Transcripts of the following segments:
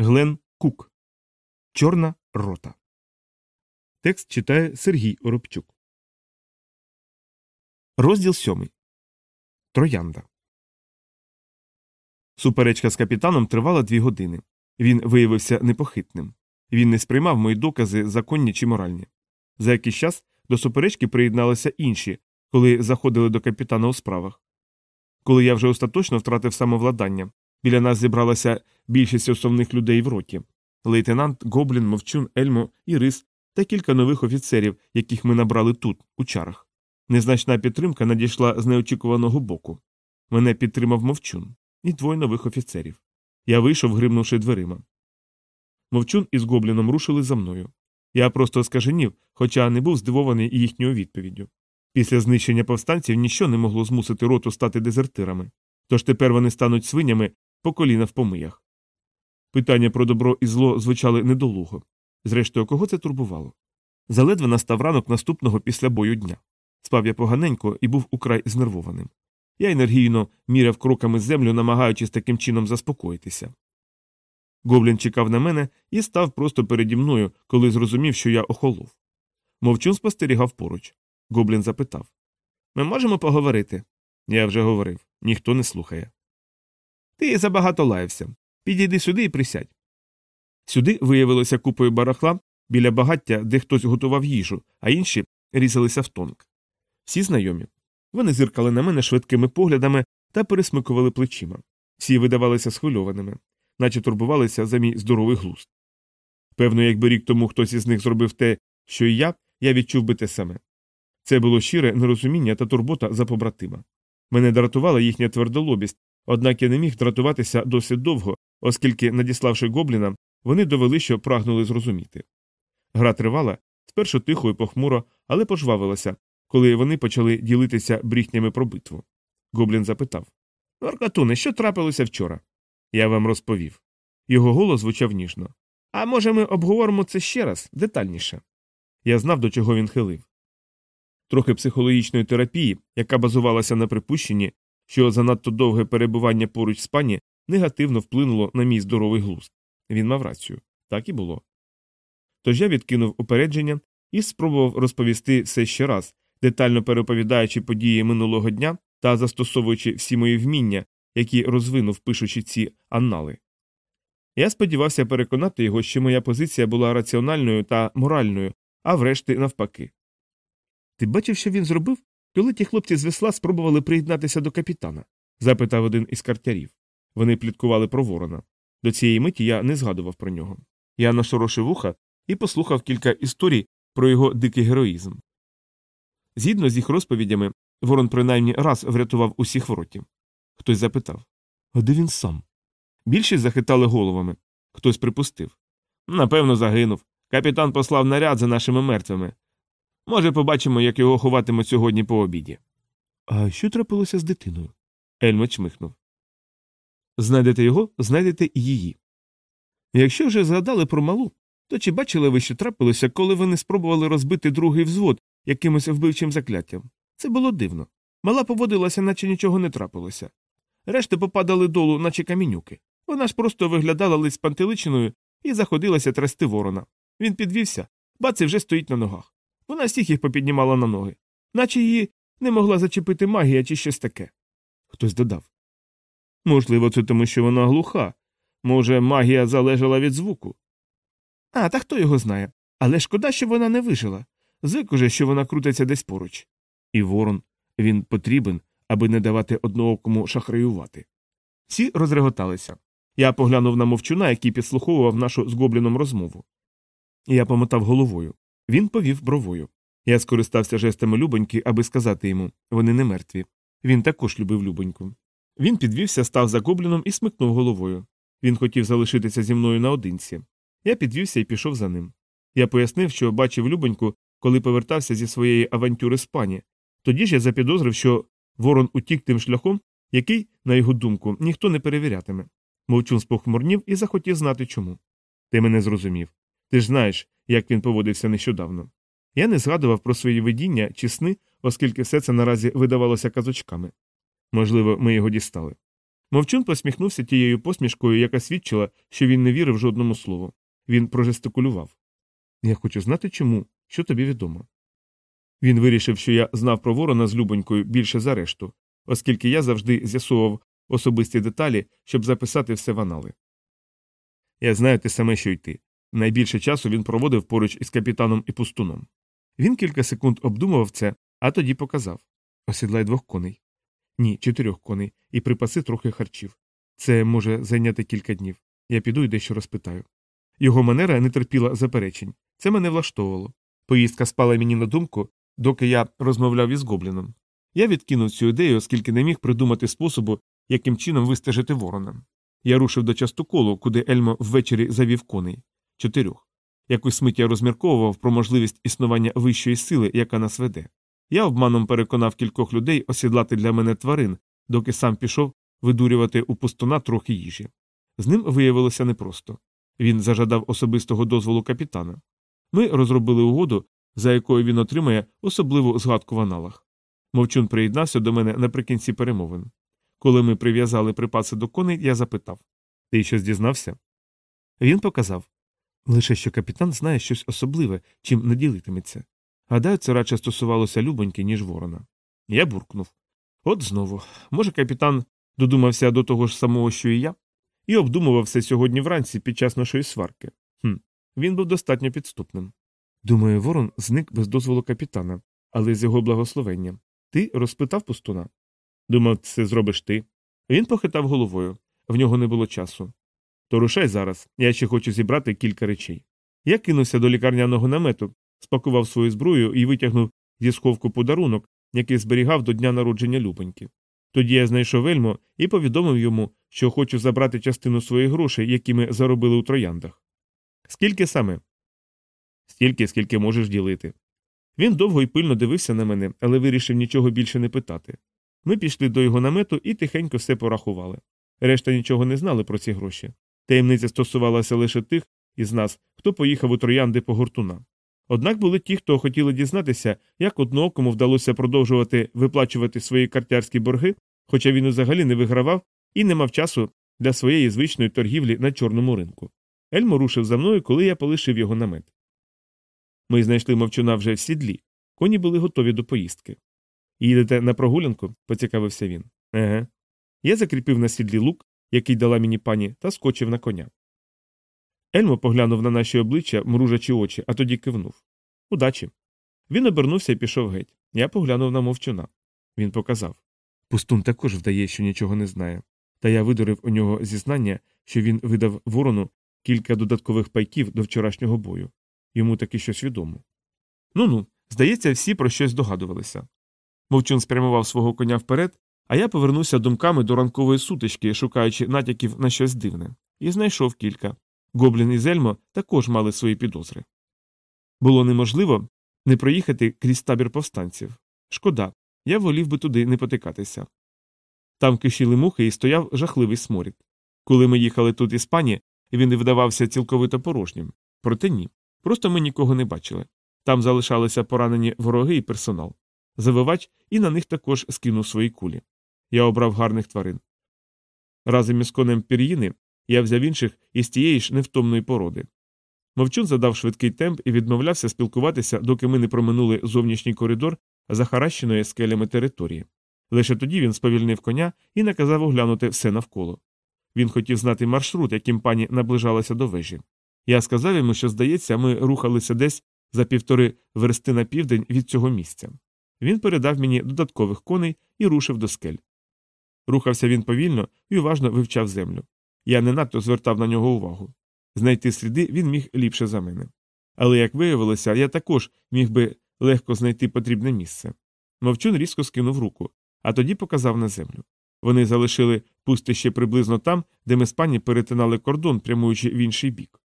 Глен Кук. Чорна рота. Текст читає Сергій Оробчук. Розділ сьомий. Троянда. Суперечка з капітаном тривала дві години. Він виявився непохитним. Він не сприймав мої докази, законні чи моральні. За якийсь час до суперечки приєдналися інші, коли заходили до капітана у справах. Коли я вже остаточно втратив самовладання, біля нас зібралася більшість основних людей в роті лейтенант, Гоблін, Мовчун, Ельмо і Рис та кілька нових офіцерів, яких ми набрали тут, у чарах. Незначна підтримка надійшла з неочікуваного боку. Мене підтримав мовчун і двоє нових офіцерів. Я вийшов, гримнувши дверима. Мовчун із Гобліном рушили за мною. Я просто скаженів, хоча не був здивований їхньою відповіддю. Після знищення повстанців ніщо не могло змусити роту стати дезертирами, тож тепер вони стануть свинями по коліна в помиях. Питання про добро і зло звучали недолуго. Зрештою, кого це турбувало? Заледве настав ранок наступного після бою дня. Спав я поганенько і був украй знервованим. Я енергійно міряв кроками землю, намагаючись таким чином заспокоїтися. Гоблін чекав на мене і став просто переді мною, коли зрозумів, що я охолов. Мовчун спостерігав поруч. Гоблін запитав Ми можемо поговорити? Я вже говорив, ніхто не слухає. Ти забагато лаявся. Підійди сюди і присядь. Сюди виявилося купою барахла біля багаття, де хтось готував їжу, а інші різалися в тонк. Всі знайомі. Вони зиркали на мене швидкими поглядами та пересмикували плечима. Всі видавалися схвильованими, наче турбувалися за мій здоровий глузд. Певно, якби рік тому хтось із них зробив те, що і я, я відчув би те саме. Це було щире нерозуміння та турбота за побратима. Мене дратувала їхня твердолобість, однак я не міг дратуватися досить довго, оскільки, надіславши гобліна, вони довели, що прагнули зрозуміти. Гра тривала спершу тихо і похмуро, але пожвавилася, коли вони почали ділитися бріхнями про битву. Гоблін запитав Оркатуне, що трапилося вчора? Я вам розповів. Його голос звучав ніжно. А може, ми обговоримо це ще раз, детальніше. Я знав, до чого він хилив. Трохи психологічної терапії, яка базувалася на припущенні, що занадто довге перебування поруч з пані негативно вплинуло на мій здоровий глузд. Він мав рацію. Так і було. Тож я відкинув упередження і спробував розповісти все ще раз, детально переповідаючи події минулого дня та застосовуючи всі мої вміння, які розвинув, пишучи ці аннали. Я сподівався переконати його, що моя позиція була раціональною та моральною, а врешті навпаки. Ти бачив, що він зробив, коли ті хлопці з весла спробували приєднатися до капітана? запитав один із картярів. Вони пліткували про ворона. До цієї миті я не згадував про нього. Я нашорошив вуха і послухав кілька історій про його дикий героїзм. Згідно з їх розповідями, ворон принаймні раз врятував усіх воротів. Хтось запитав А де він сам? Більшість захитали головами. Хтось припустив. Напевно, загинув. Капітан послав наряд за нашими мертвими. Може, побачимо, як його ховатимуть сьогодні по обіді. А що трапилося з дитиною? Ельмо чмихнув. Знайдете його, знайдете і її. Якщо вже згадали про малу, то чи бачили ви, що трапилося, коли вони спробували розбити другий взвод якимось вбивчим закляттям? Це було дивно. Мала поводилася, наче нічого не трапилося. Решти попадали долу, наче камінюки. Вона ж просто виглядала лист пантеличиною і заходилася трясти ворона. Він підвівся, бац і вже стоїть на ногах. Вона всіх їх попіднімала на ноги, наче її не могла зачепити магія чи щось таке. Хтось додав. Можливо, це тому, що вона глуха. Може, магія залежала від звуку. А, та хто його знає. Але шкода, що вона не вижила. Звик уже, що вона крутиться десь поруч. І ворон він потрібен, аби не давати одноокому шахраювати. Всі розреготалися. Я поглянув на мовчуна, який підслуховував нашу з розмову. Я помотав головою. Він повів бровою. Я скористався жестами Любоньки, аби сказати йому вони не мертві. Він також любив Любоньку. Він підвівся, став за і смикнув головою. Він хотів залишитися зі мною наодинці. Я підвівся і пішов за ним. Я пояснив, що бачив Любоньку, коли повертався зі своєї авантюри з пані. Тоді ж я запідозрив, що ворон утік тим шляхом, який, на його думку, ніхто не перевірятиме. Мовчун спохмурнів і захотів знати чому. Ти мене зрозумів. Ти ж знаєш, як він поводився нещодавно. Я не згадував про свої видіння чи сни, оскільки все це наразі видавалося казочками. Можливо, ми його дістали. Мовчун посміхнувся тією посмішкою, яка свідчила, що він не вірив жодному слову. Він прожестикулював. Я хочу знати чому, що тобі відомо. Він вирішив, що я знав про ворона з Любонькою більше за решту, оскільки я завжди з'ясовував особисті деталі, щоб записати все в анали. Я знаю те саме, що й ти. Найбільше часу він проводив поруч із капітаном і пустуном. Він кілька секунд обдумував це, а тоді показав осідлай двох коней. Ні, чотирьох коней, і припаси трохи харчів. Це може зайняти кілька днів. Я піду і дещо розпитаю. Його манера не терпіла заперечень. Це мене влаштовувало. Поїздка спала мені на думку, доки я розмовляв із гобліном. Я відкинув цю ідею, оскільки не міг придумати способу, яким чином вистежити ворона. Я рушив до частоколу, куди Ельмо ввечері завів коней чотирьох. Якусь мить розмірковував про можливість існування вищої сили, яка нас веде. Я обманом переконав кількох людей осідлати для мене тварин, доки сам пішов видурювати у пустуна трохи їжі. З ним виявилося непросто. Він зажадав особистого дозволу капітана. Ми розробили угоду, за якою він отримає особливу згадку в аналах. Мовчун приєднався до мене наприкінці перемовин. Коли ми прив'язали припаси до коней, я запитав Ти щось дізнався? Він показав лише що капітан знає щось особливе, чим не ділитиметься. Гадаю, це радше стосувалося Любоньки, ніж ворона. Я буркнув. От знову. Може, капітан додумався до того ж самого, що і я, і обдумував все сьогодні вранці під час нашої сварки. Хм, Він був достатньо підступним. Думаю, ворон зник без дозволу капітана, але з його благословенням. Ти розпитав пустуна? Думав, це зробиш ти. Він похитав головою. В нього не було часу. То рушай зараз, я ще хочу зібрати кілька речей. Я кинувся до лікарняного намету, спакував свою зброю і витягнув зі сховку подарунок, який зберігав до дня народження Любоньки. Тоді я знайшов Ельмо і повідомив йому, що хочу забрати частину своїх грошей, які ми заробили у трояндах. Скільки саме? Стільки, скільки можеш ділити. Він довго і пильно дивився на мене, але вирішив нічого більше не питати. Ми пішли до його намету і тихенько все порахували. Решта нічого не знали про ці гроші. Таємниця стосувалася лише тих із нас, хто поїхав у троянди по гуртуна. Однак були ті, хто хотіли дізнатися, як одноокому вдалося продовжувати виплачувати свої картярські борги, хоча він взагалі не вигравав і не мав часу для своєї звичної торгівлі на чорному ринку. Ельмо рушив за мною, коли я полишив його намет. Ми знайшли мовчуна вже в сідлі. Коні були готові до поїздки. Їдете на прогулянку? поцікавився він. Еге. Я закріпив на сідлі лук, який дала мені пані, та скочив на коня. Ельмо поглянув на наші обличчя, мружачі очі, а тоді кивнув. Удачі. Він обернувся і пішов геть. Я поглянув на мовчуна. Він показав. Пустун також вдає, що нічого не знає. Та я видурив у нього зізнання, що він видав ворону кілька додаткових пайків до вчорашнього бою. Йому таки щось відомо. Ну ну, здається, всі про щось догадувалися. Мовчун спрямував свого коня вперед, а я повернувся думками до ранкової сутички, шукаючи натяків на щось дивне, і знайшов кілька. Гоблін і Зельмо також мали свої підозри. Було неможливо не проїхати крізь табір повстанців. Шкода, я волів би туди не потикатися. Там кишіли мухи і стояв жахливий сморід. Коли ми їхали тут із пані, він видавався цілковито порожнім. Проте ні. Просто ми нікого не бачили. Там залишалися поранені вороги і персонал. Завивач і на них також скинув свої кулі. Я обрав гарних тварин. Разом із конем пір'їни я взяв інших із тієї ж невтомної породи. Мовчун задав швидкий темп і відмовлявся спілкуватися, доки ми не проминули зовнішній коридор захаращеної скелями території. Лише тоді він сповільнив коня і наказав оглянути все навколо. Він хотів знати маршрут, яким пані наближалася до вежі. Я сказав йому, що, здається, ми рухалися десь за півтори версти на південь від цього місця. Він передав мені додаткових коней і рушив до скель. Рухався він повільно і уважно вивчав землю. Я не надто звертав на нього увагу. Знайти сліди він міг ліпше за мене. Але, як виявилося, я також міг би легко знайти потрібне місце. Мовчун різко скинув руку, а тоді показав на землю. Вони залишили пустище приблизно там, де ми з пані перетинали кордон, прямуючи в інший бік.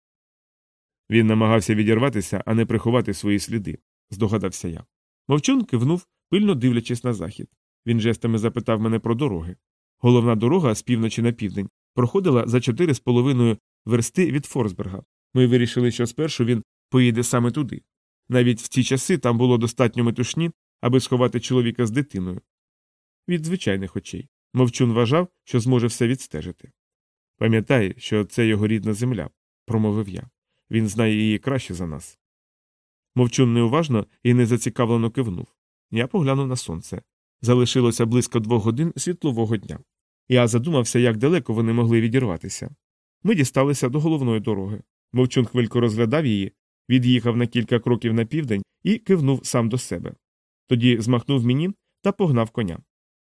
Він намагався відірватися, а не приховати свої сліди, здогадався я. Мовчун кивнув, пильно дивлячись на захід. Він жестами запитав мене про дороги. Головна дорога з півночі на південь проходила за чотири з половиною версти від Форсберга. Ми вирішили, що спершу він поїде саме туди. Навіть в ті часи там було достатньо метушні, аби сховати чоловіка з дитиною. Від звичайних очей. Мовчун вважав, що зможе все відстежити. Пам'ятай, що це його рідна земля, промовив я. Він знає її краще за нас. Мовчун неуважно і незацікавлено кивнув. Я поглянув на сонце. Залишилося близько двох годин світлового дня. Я задумався, як далеко вони могли відірватися. Ми дісталися до головної дороги. Мовчун хвильку розглядав її, від'їхав на кілька кроків на південь і кивнув сам до себе. Тоді змахнув мені та погнав коня.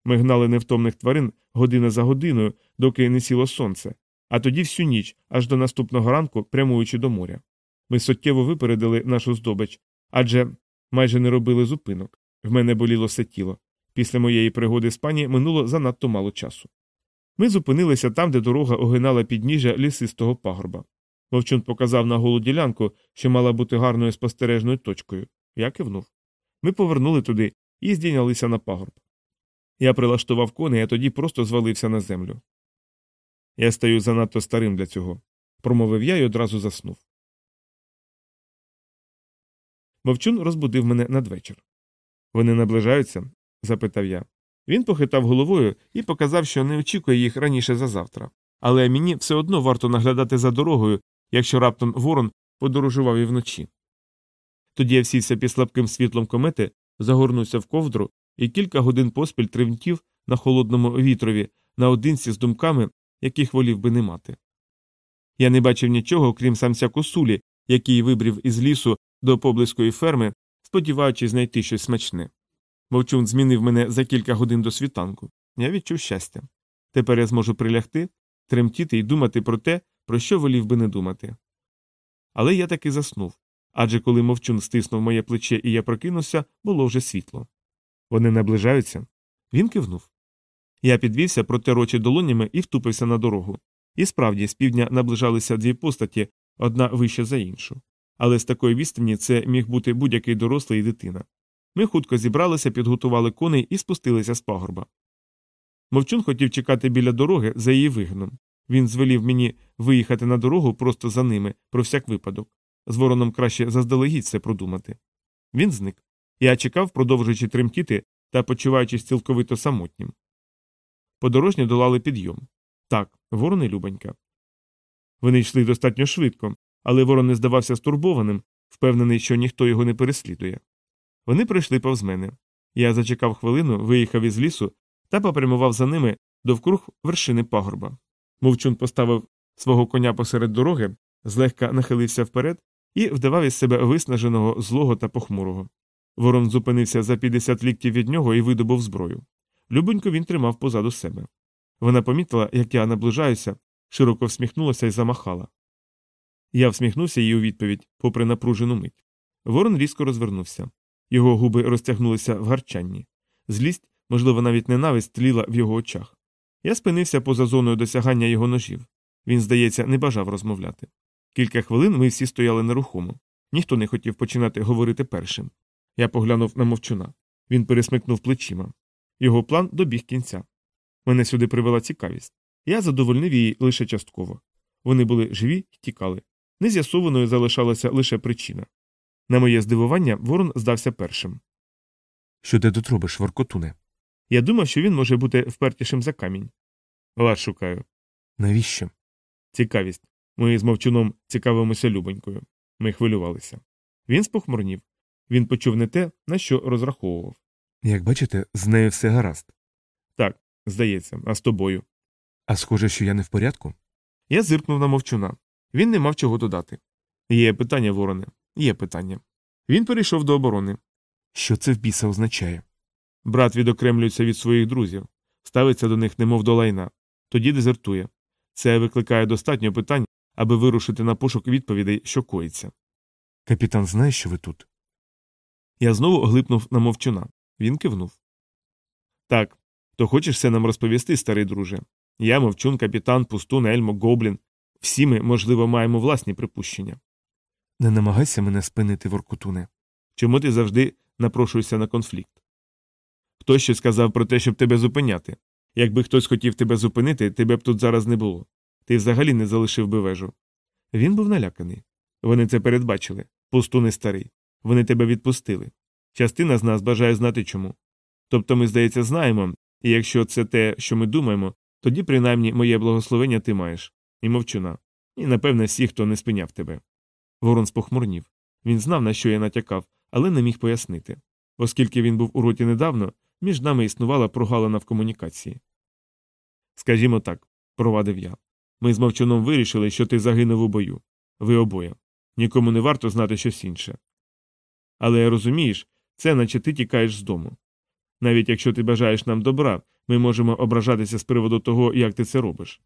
Ми гнали невтомних тварин година за годиною, доки не сіло сонце, а тоді всю ніч, аж до наступного ранку, прямуючи до моря. Ми суттєво випередили нашу здобич, адже майже не робили зупинок. В мене боліло все тіло. Після моєї пригоди з пані минуло занадто мало часу. Ми зупинилися там, де дорога огинала підніжжя лісистого пагорба. Мовчун показав на голу ділянку, що мала бути гарною спостережною точкою. Я кивнув. Ми повернули туди і здійнялися на пагорб. Я прилаштував коней, а тоді просто звалився на землю. Я стаю занадто старим для цього, промовив я і одразу заснув. Мовчун розбудив мене надвечір. Вони наближаються? Запитав я. Він похитав головою і показав, що не очікує їх раніше за завтра. Але мені все одно варто наглядати за дорогою, якщо раптом ворон подорожував і вночі. Тоді я сівся під слабким світлом комети, загорнувся в ковдру і кілька годин поспіль тремтів на холодному вітрові наодинці з думками, яких волів би не мати. Я не бачив нічого, крім самця косулі, який вибрів із лісу до поблизької ферми, сподіваючись знайти щось смачне. Мовчун змінив мене за кілька годин до світанку. Я відчув щастя. Тепер я зможу прилягти, тремтіти і думати про те, про що волів би не думати. Але я таки заснув адже коли мовчун стиснув моє плече і я прокинувся, було вже світло. Вони наближаються. Він кивнув. Я підвівся, протер очі долонями і втупився на дорогу. І справді, з півдня наближалися дві постаті, одна вища за іншу. Але з такої відстані це міг бути будь-який дорослий дитина. Ми хутко зібралися, підготували коней і спустилися з пагорба. Мовчун хотів чекати біля дороги за її вигином. Він звелів мені виїхати на дорогу просто за ними, про всяк випадок. З вороном краще заздалегідь все продумати. Він зник. Я чекав, продовжуючи тремтіти та почуваючись цілковито самотнім. Подорожні долали підйом. Так, ворони любонька. Вони йшли достатньо швидко, але ворон не здавався стурбованим, впевнений, що ніхто його не переслідує. Вони прийшли повз мене. Я зачекав хвилину, виїхав із лісу та попрямував за ними довкруг вершини пагорба. Мовчун поставив свого коня посеред дороги, злегка нахилився вперед і вдавав із себе виснаженого, злого та похмурого. Ворон зупинився за 50 ліктів від нього і видобув зброю. Любонько він тримав позаду себе. Вона помітила, як я наближаюся, широко всміхнулася і замахала. Я всміхнувся їй у відповідь, попри напружену мить. Ворон різко розвернувся. Його губи розтягнулися в гарчанні. Злість, можливо, навіть ненависть тліла в його очах. Я спинився поза зоною досягання його ножів. Він, здається, не бажав розмовляти. Кілька хвилин ми всі стояли нерухомо. Ніхто не хотів починати говорити першим. Я поглянув на мовчуна. Він пересмикнув плечима. Його план добіг кінця. Мене сюди привела цікавість. Я задовольнив її лише частково. Вони були живі й тікали. Нез'ясованою залишалася лише причина. На моє здивування, ворон здався першим. Що ти тут робиш, воркотуне? Я думав, що він може бути впертішим за камінь. Лад шукаю. Навіщо? Цікавість. Ми з мовчуном цікавимося любонькою. Ми хвилювалися. Він спохмурнів. Він почув не те, на що розраховував. Як бачите, з нею все гаразд. Так, здається, а з тобою. А схоже, що я не в порядку? Я зиркнув на мовчуна. Він не мав чого додати. Є питання, вороне, є питання. Він перейшов до оборони. Що це в біса означає? Брат відокремлюється від своїх друзів, ставиться до них, немов до лайна, тоді дезертує. Це викликає достатньо питань, аби вирушити на пошук відповідей, що коїться. Капітан знає, що ви тут? Я знову глипнув на мовчуна. Він кивнув. Так, то хочеш все нам розповісти, старий друже? Я, мовчун, капітан, пустун, Ельмо, Гоблін. Всі ми, можливо, маємо власні припущення. Не намагайся мене спинити, воркотуне. Чому ти завжди напрошуєшся на конфлікт? Хтось щось сказав про те, щоб тебе зупиняти. Якби хтось хотів тебе зупинити, тебе б тут зараз не було. Ти взагалі не залишив би вежу. Він був наляканий. Вони це передбачили. Пустуни старий. Вони тебе відпустили. Частина з нас бажає знати чому. Тобто ми, здається, знаємо, І якщо це те, що ми думаємо, тоді принаймні моє благословення ти маєш. І мовчуна. І, напевне, всі, хто не спиняв тебе. Ворон спохмурнів. Він знав, на що я натякав, але не міг пояснити. Оскільки він був у роті недавно, між нами існувала прогалина в комунікації. Скажімо так, провадив я. Ми з мовчуном вирішили, що ти загинув у бою. Ви обоє. Нікому не варто знати щось інше. Але розумієш, це наче ти тікаєш з дому. Навіть якщо ти бажаєш нам добра, ми можемо ображатися з приводу того, як ти це робиш.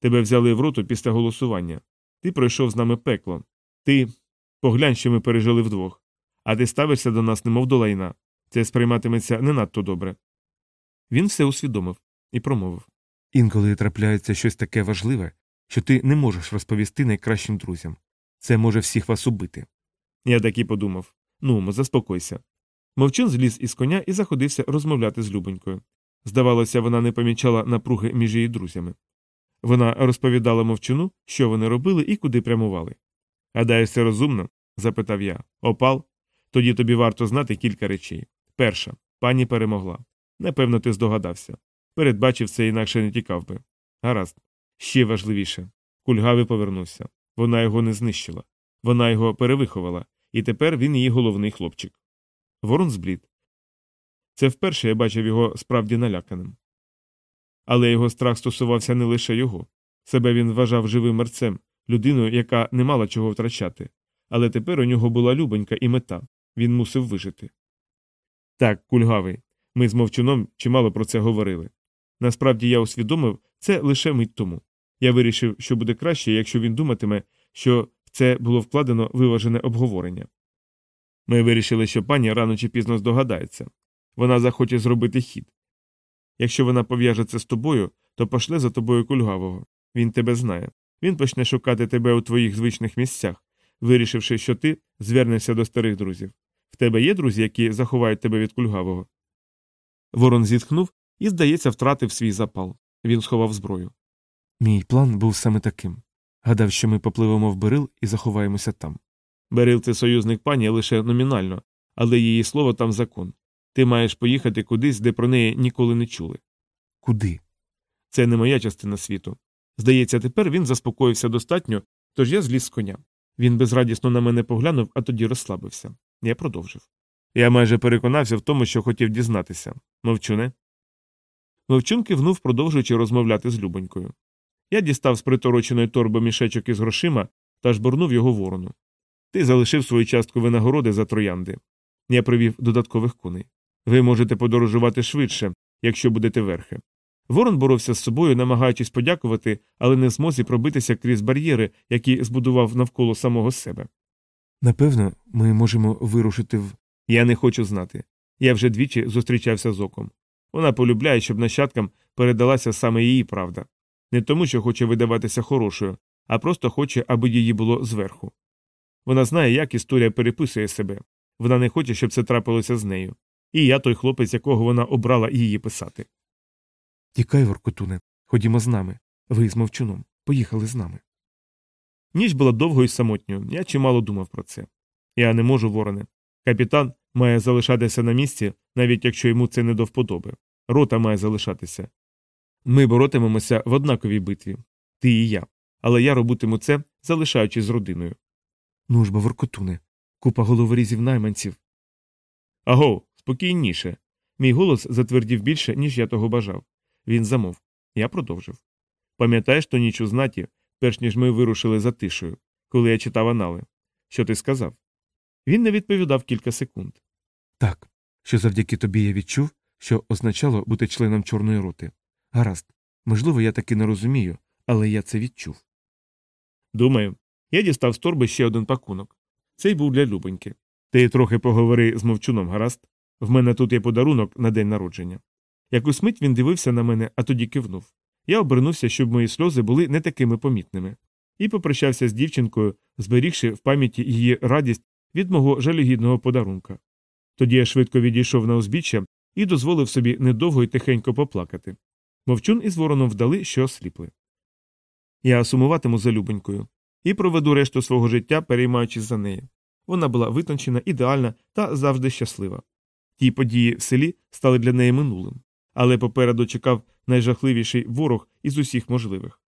Тебе взяли в роту після голосування. Ти пройшов з нами пекло. Ти поглянь, що ми пережили вдвох. А ти ставишся до нас, немов до лайна. Це сприйматиметься не надто добре. Він все усвідомив і промовив Інколи трапляється щось таке важливе, що ти не можеш розповісти найкращим друзям. Це може всіх вас убити. Я так і подумав. Ну, заспокойся. Мовчун зліз із коня і заходився розмовляти з Любонькою. Здавалося, вона не помічала напруги між її друзями. Вона розповідала мовчуну, що вони робили і куди прямували. Гадаєш, це розумно? запитав я. Опал? Тоді тобі варто знати кілька речей. Перша, пані перемогла. Напевно, ти здогадався. Передбачив це, інакше не тікав би. Гаразд. Ще важливіше. Кульгавий повернувся. Вона його не знищила. Вона його перевиховала, і тепер він її головний хлопчик. Ворон зблід. Це вперше я бачив його справді наляканим. Але його страх стосувався не лише його. Себе він вважав живим мерцем, людиною, яка не мала чого втрачати. Але тепер у нього була любонька і мета він мусив вижити. Так, кульгавий. Ми з мовчуном чимало про це говорили. Насправді я усвідомив це лише мить тому. Я вирішив, що буде краще, якщо він думатиме, що в це було вкладено виважене обговорення. Ми вирішили, що пані рано чи пізно здогадається вона захоче зробити хід. Якщо вона пов'яже це з тобою, то пошле за тобою кульгавого. Він тебе знає. Він почне шукати тебе у твоїх звичних місцях, вирішивши, що ти звернешся до старих друзів. В тебе є друзі, які заховають тебе від кульгавого. Ворон зітхнув і, здається, втратив свій запал. Він сховав зброю. Мій план був саме таким. Гадав, що ми попливемо в Берил і заховаємося там. Берил це союзник пані лише номінально, але її слово там закон. Ти маєш поїхати кудись, де про неї ніколи не чули. Куди? Це не моя частина світу. Здається, тепер він заспокоївся достатньо, тож я зліз з коня. Він безрадісно на мене поглянув, а тоді розслабився. Я продовжив. Я майже переконався в тому, що хотів дізнатися. Мовчуне. Мовчун кивнув, продовжуючи розмовляти з Любонькою. Я дістав з притороченої торби мішечок із грошима та жбурнув його ворону. Ти залишив свою частку винагороди за троянди. Я привів додаткових коней. Ви можете подорожувати швидше, якщо будете верхи. Ворон боровся з собою, намагаючись подякувати, але не в змозі пробитися крізь бар'єри, які збудував навколо самого себе. Напевно, ми можемо вирушити в. Я не хочу знати. Я вже двічі зустрічався з оком. Вона полюбляє, щоб нащадкам передалася саме її правда. Не тому, що хоче видаватися хорошою, а просто хоче, аби її було зверху. Вона знає, як історія переписує себе. Вона не хоче, щоб це трапилося з нею. І я той хлопець, якого вона обрала її писати. Тікай, Воркотуне, ходімо з нами. Ви з мовчуном. Поїхали з нами. Ніч була довгою і самотньою, я чимало думав про це. Я не можу, вороне. Капітан має залишатися на місці, навіть якщо йому це не до вподоби. Рота має залишатися. Ми боротимемося в однаковій битві ти і я. Але я робитиму це, залишаючись з родиною. Ну ж бо, Воркотуне, купа головорізів найманців. Аго, спокійніше. Мій голос затвердів більше, ніж я того бажав. Він замовк. Я продовжив. Пам'ятаєш ту ніч у знаті, перш ніж ми вирушили за тишею, коли я читав анали? Що ти сказав? Він не відповідав кілька секунд. Так, що завдяки тобі я відчув, що означало бути членом Чорної роти. Гаразд, можливо, я таки не розумію, але я це відчув. Думаю, я дістав з торби ще один пакунок. Цей був для Любоньки. Ти трохи поговори з мовчуном, гаразд? В мене тут є подарунок на день народження. Якусь мить він дивився на мене, а тоді кивнув. Я обернувся, щоб мої сльози були не такими помітними, і попрощався з дівчинкою, зберігши в пам'яті її радість від мого жалюгідного подарунка. Тоді я швидко відійшов на узбіччя і дозволив собі недовго й тихенько поплакати. Мовчун із вороном вдали, що осліпли. Я сумуватиму за Любонькою і проведу решту свого життя, переймаючись за неї. Вона була витончена, ідеальна та завжди щаслива. Ті події в селі стали для неї минулим, але попереду чекав найжахливіший ворог із усіх можливих.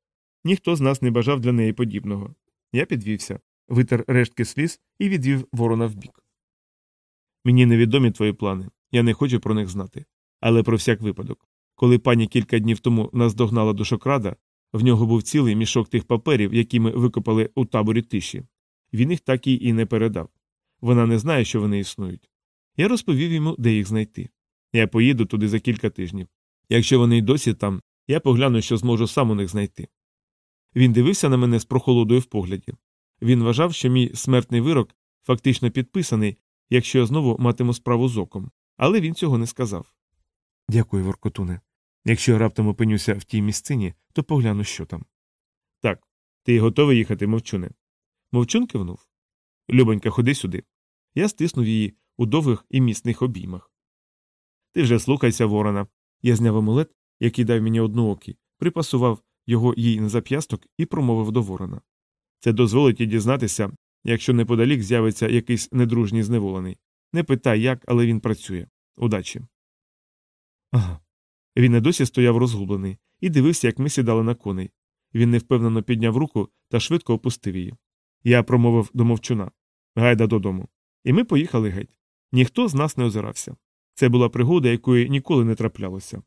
Ніхто з нас не бажав для неї подібного. Я підвівся, витер рештки сліз і відвів ворона вбік. Мені невідомі твої плани, я не хочу про них знати. Але про всяк випадок. Коли пані кілька днів тому нас догнала до шокрада, в нього був цілий мішок тих паперів, які ми викопали у таборі тиші. Він їх так і не передав. Вона не знає, що вони існують. Я розповів йому, де їх знайти. Я поїду туди за кілька тижнів. Якщо вони й досі там, я погляну, що зможу сам у них знайти. Він дивився на мене з прохолодою в погляді. Він вважав, що мій смертний вирок фактично підписаний, якщо я знову матиму справу з оком, але він цього не сказав. Дякую, Воркотуне. Якщо я раптом опинюся в тій місцині, то погляну, що там. Так, ти готовий їхати, мовчуне? Мовчун кивнув. Любонька, ходи сюди. Я стиснув її у довгих і міцних обіймах. Ти вже слухайся, ворона. Я зняв амулет, який дав мені одноокий, припасував його їй на зап'ясток і промовив до ворона. Це дозволить їй дізнатися, якщо неподалік з'явиться якийсь недружній зневолений. Не питай як, але він працює. Удачі. Ага. Він і досі стояв розгублений і дивився, як ми сідали на коней. Він невпевнено підняв руку та швидко опустив її. Я промовив до мовчуна Гайда додому. І ми поїхали геть. Ніхто з нас не озирався. Це була пригода, якої ніколи не траплялося.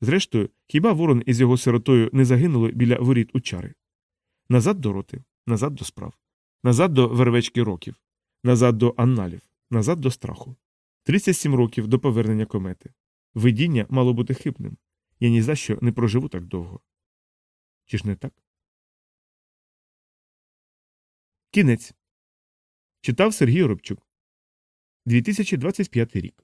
Зрештою, хіба ворон із його сиротою не загинули біля воріт у чари? Назад до роти, назад до справ, назад до вервечки років, назад до анналів, назад до страху. 37 років до повернення комети. Видіння мало бути хибним. Я ні за що не проживу так довго. Чи ж не так? Кінець. Читав Сергій Оробчук. 2025 рік.